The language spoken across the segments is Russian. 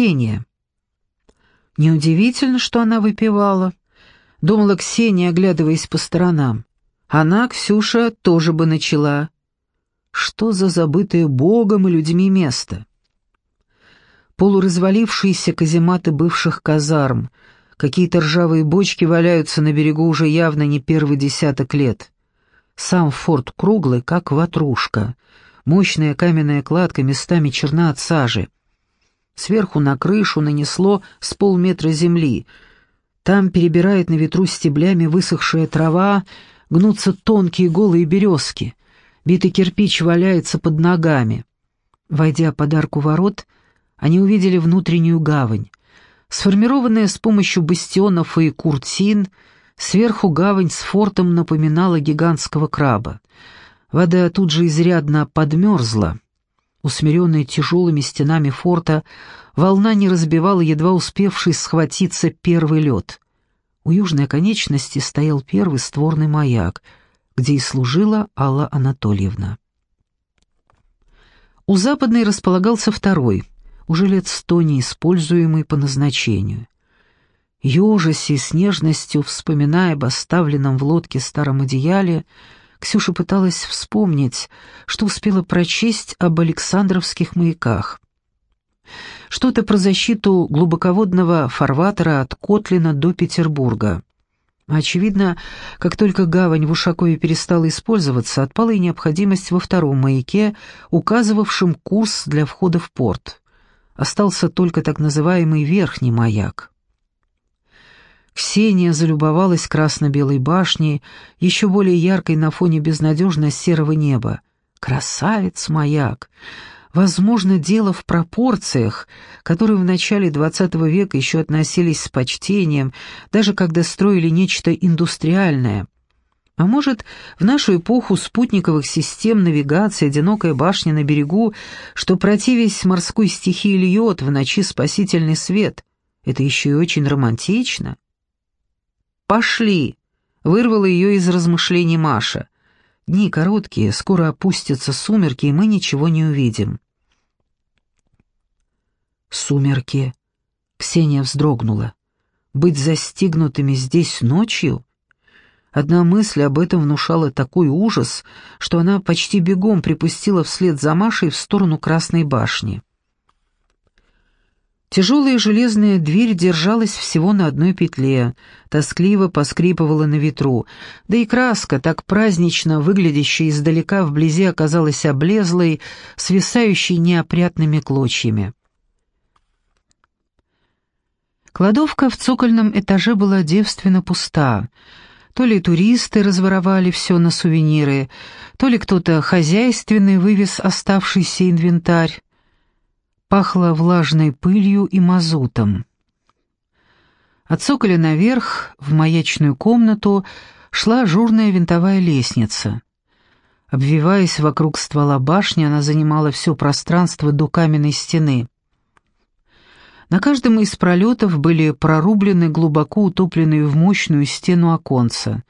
Ксения. Неудивительно, что она выпивала. Думала Ксения, оглядываясь по сторонам. Она, Ксюша, тоже бы начала. Что за забытое Богом и людьми место? Полуразвалившиеся казематы бывших казарм, какие-то ржавые бочки валяются на берегу уже явно не первый десяток лет. Сам форт круглый, как ватрушка. Мощная каменная кладка местами черна от сажи. Сверху на крышу нанесло с полметра земли. Там перебирает на ветру стеблями высохшая трава, гнутся тонкие голые березки. Битый кирпич валяется под ногами. Войдя под арку ворот, они увидели внутреннюю гавань. Сформированная с помощью бастионов и куртин — Сверху гавань с фортом напоминала гигантского краба. Вода тут же изрядно подмерзла. Усмиренная тяжелыми стенами форта, волна не разбивала едва успевший схватиться первый лед. У южной конечности стоял первый створный маяк, где и служила Алла Анатольевна. У западной располагался второй, уже лет сто неиспользуемый по назначению — Ёжась и с нежностью, вспоминая об оставленном в лодке старом одеяле, Ксюша пыталась вспомнить, что успела прочесть об Александровских маяках. Что-то про защиту глубоководного фарватера от Котлина до Петербурга. Очевидно, как только гавань в Ушакове перестала использоваться, отпала и необходимость во втором маяке, указывавшем курс для входа в порт. Остался только так называемый верхний маяк. Ксения залюбовалась красно-белой башней, еще более яркой на фоне безнадежно серого неба. Красавец-маяк! Возможно, дело в пропорциях, которые в начале XX века еще относились с почтением, даже когда строили нечто индустриальное. А может, в нашу эпоху спутниковых систем навигации одинокая башня на берегу, что противясь морской стихии льет в ночи спасительный свет. Это еще и очень романтично. «Пошли!» — вырвала ее из размышлений Маша. «Дни короткие, скоро опустятся сумерки, и мы ничего не увидим». «Сумерки!» — Ксения вздрогнула. «Быть застигнутыми здесь ночью?» Одна мысль об этом внушала такой ужас, что она почти бегом припустила вслед за Машей в сторону Красной башни. Тяжелая железная дверь держалась всего на одной петле, тоскливо поскрипывала на ветру, да и краска, так празднично выглядящая издалека вблизи, оказалась облезлой, свисающей неопрятными клочьями. Кладовка в цокольном этаже была девственно пуста. То ли туристы разворовали все на сувениры, то ли кто-то хозяйственный вывез оставшийся инвентарь. Пахло влажной пылью и мазутом. От цоколя наверх, в маячную комнату, шла ажурная винтовая лестница. Обвиваясь вокруг ствола башни, она занимала все пространство до каменной стены. На каждом из пролетов были прорублены глубоко утопленные в мощную стену оконца.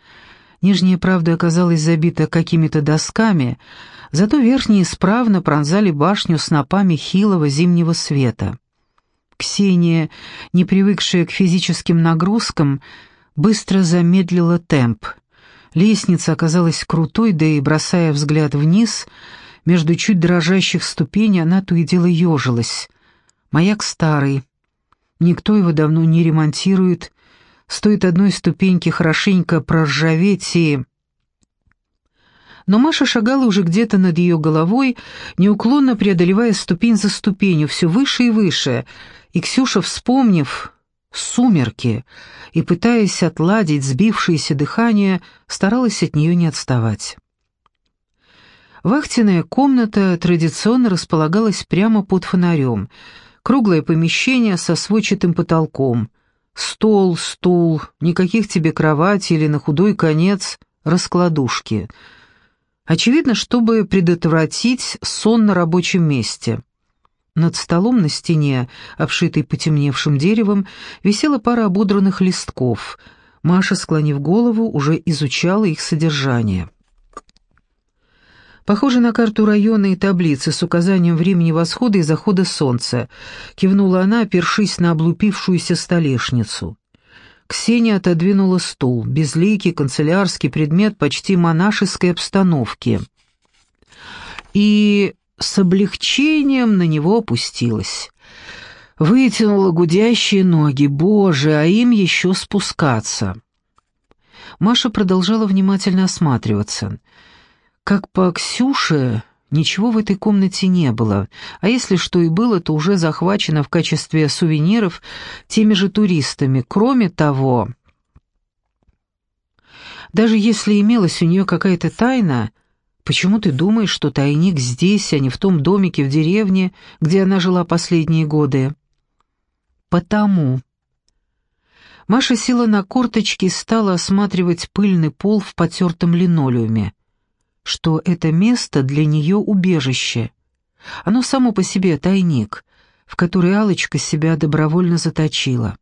Нижняя, правда, оказалась забита какими-то досками, Зато верхние исправно пронзали башню снопами хилого зимнего света. Ксения, не привыкшая к физическим нагрузкам, быстро замедлила темп. Лестница оказалась крутой, да и, бросая взгляд вниз, между чуть дрожащих ступеней она то и дело ежилась. Маяк старый. Никто его давно не ремонтирует. Стоит одной ступеньки хорошенько проржаветь и но Маша шагала уже где-то над ее головой, неуклонно преодолевая ступень за ступенью, все выше и выше, и Ксюша, вспомнив сумерки и пытаясь отладить сбившееся дыхание, старалась от нее не отставать. Вахтенная комната традиционно располагалась прямо под фонарем. Круглое помещение со сводчатым потолком. Стол, стул, никаких тебе кровати или на худой конец раскладушки — Очевидно, чтобы предотвратить сон на рабочем месте. Над столом на стене, обшитой потемневшим деревом, висела пара ободранных листков. Маша, склонив голову, уже изучала их содержание. Похоже на карту района и таблицы с указанием времени восхода и захода солнца, кивнула она, опершись на облупившуюся столешницу. Ксения отодвинула стул, безликий канцелярский предмет почти монашеской обстановки. И с облегчением на него опустилась. Вытянула гудящие ноги, боже, а им еще спускаться. Маша продолжала внимательно осматриваться. Как по Ксюше, ничего в этой комнате не было, а если что и было, то уже захвачено в качестве сувениров теми же туристами. Кроме того, даже если имелась у нее какая-то тайна, почему ты думаешь, что тайник здесь, а не в том домике в деревне, где она жила последние годы? Потому. Маша села на корточки и стала осматривать пыльный пол в потертом линолеуме, что это место для нее убежище. Оно само по себе тайник, в который алочка себя добровольно заточила.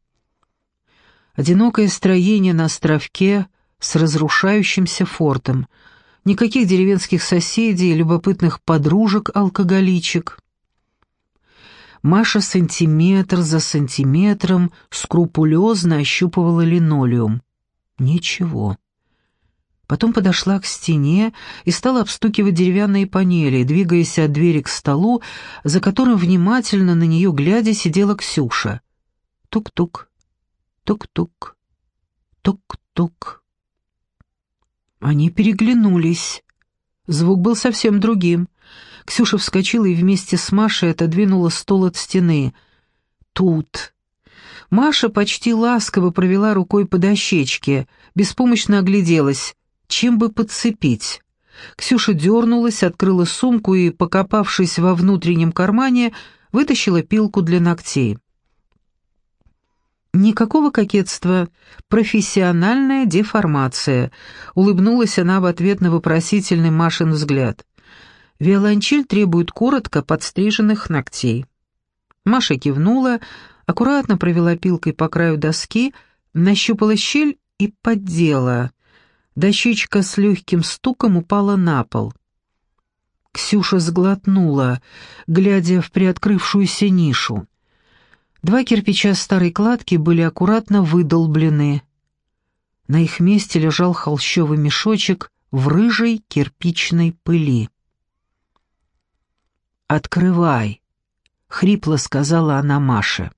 Одинокое строение на островке с разрушающимся фортом, никаких деревенских соседей, любопытных подружек-алкоголичек. Маша сантиметр за сантиметром скрупулезно ощупывала линолеум. Ничего. Потом подошла к стене и стала обстукивать деревянные панели, двигаясь от двери к столу, за которым внимательно на нее глядя сидела Ксюша. Тук-тук, тук-тук, тук-тук. Они переглянулись. Звук был совсем другим. Ксюша вскочила и вместе с Машей отодвинула стол от стены. «Тут». Маша почти ласково провела рукой по дощечке, беспомощно огляделась. Чем бы подцепить? Ксюша дернулась, открыла сумку и, покопавшись во внутреннем кармане, вытащила пилку для ногтей. Никакого кокетства, профессиональная деформация. Улыбнулась она в ответ на вопросительный Машин взгляд. Виолончель требует коротко подстриженных ногтей. Маша кивнула, аккуратно провела пилкой по краю доски, нащупала щель и поддела. Дощечка с легким стуком упала на пол. Ксюша сглотнула, глядя в приоткрывшуюся нишу. Два кирпича старой кладки были аккуратно выдолблены. На их месте лежал холщовый мешочек в рыжей кирпичной пыли. «Открывай», — хрипло сказала она Маше.